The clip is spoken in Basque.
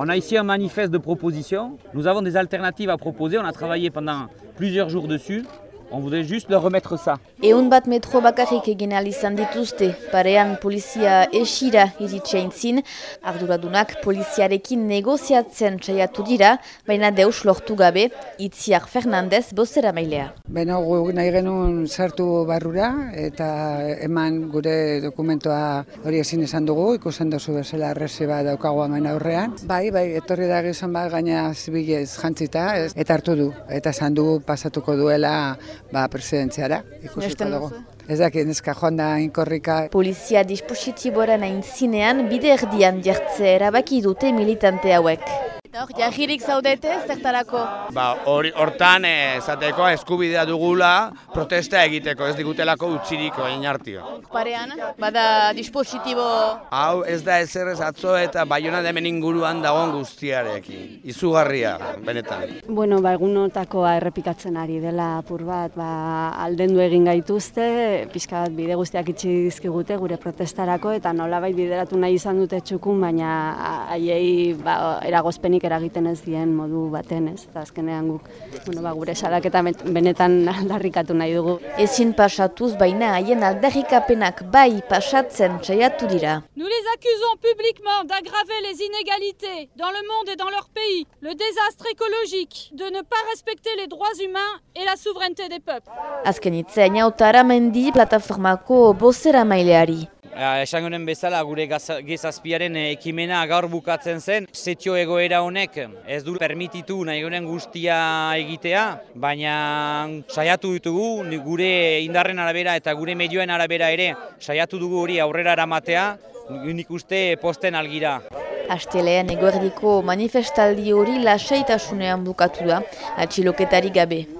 On a ici un manifeste de proposition. Nous avons des alternatives à proposer. On a travaillé pendant plusieurs jours dessus. On voudrait juste leur remettre ça. Eun bat metro bakarrik egin izan dituzte, parean polizia esira iritsein zin, arduradunak poliziarekin negoziatzen txaiatu dira, baina deus lortu gabe, itziar Fernandez bozera mailea. Baina gu nahi genuen sartu barrura eta eman gure dokumentoa hori ezin esan dugu, ikusen dozu bezala arresiba daukagu hemen aurrean. Bai, bai, etorri da gizon bat gaina zibilez jantzita, ez, eta hartu du, eta esan du pasatuko duela ba, presidentziara, ikusiko dugu. Ez dakit, neska joan da inkorrika. Polizia dispositiboaren hain zinean, bide erdian jartze erabaki dute militante hauek. Hor, jahirik zaudete, zertarako? Ba, hori hortan esateko eskubidea dugula protesta egiteko, ez digutelako utziriko egin hartio. Parean, bada dispositibo... Hau ez da ezer ez atzo eta baiona demen inguruan dagoen guztiarekin. Izugarria, benetan. Bueno, ba, egunotakoa errepikatzen ari dela apur bat, ba, aldendu egin gaituzte, pixka bat bide guztiak itxi dizkigute gure protestarako, eta nolabait bideratu nahi izan dute txukun, baina haiei ba, eragozpenik eragiten ez dien modu baten, ez? Eta azkenean guk, bueno, ba, gure salaketa benetan aldarrikatu nahi dugu. Ezin pasatuz baina haien aldarrikapenak bai pasatzen txaiatu dira. Nous les accusons publiquement d'aggraver les inégalités dans le monde et dans leur pays, le désastre écologique, de ne pas respecter les droits humains et la souveraineté des peuples. Azken itzea inautara mendi plataformako bozera maileari. Esan honen bezala gure gezazpiaren ekimena gaur bukatzen zen. Zetio egoera honek ez du permititu nahi guztia egitea, baina saiatu ditugu gure indarren arabera eta gure medioen arabera ere saiatu dugu hori aurrera eramatea, nik uste posten algira. Astelean egoerdiko manifestaldi hori lasaitasunean bukatu da, atxiloketari gabe.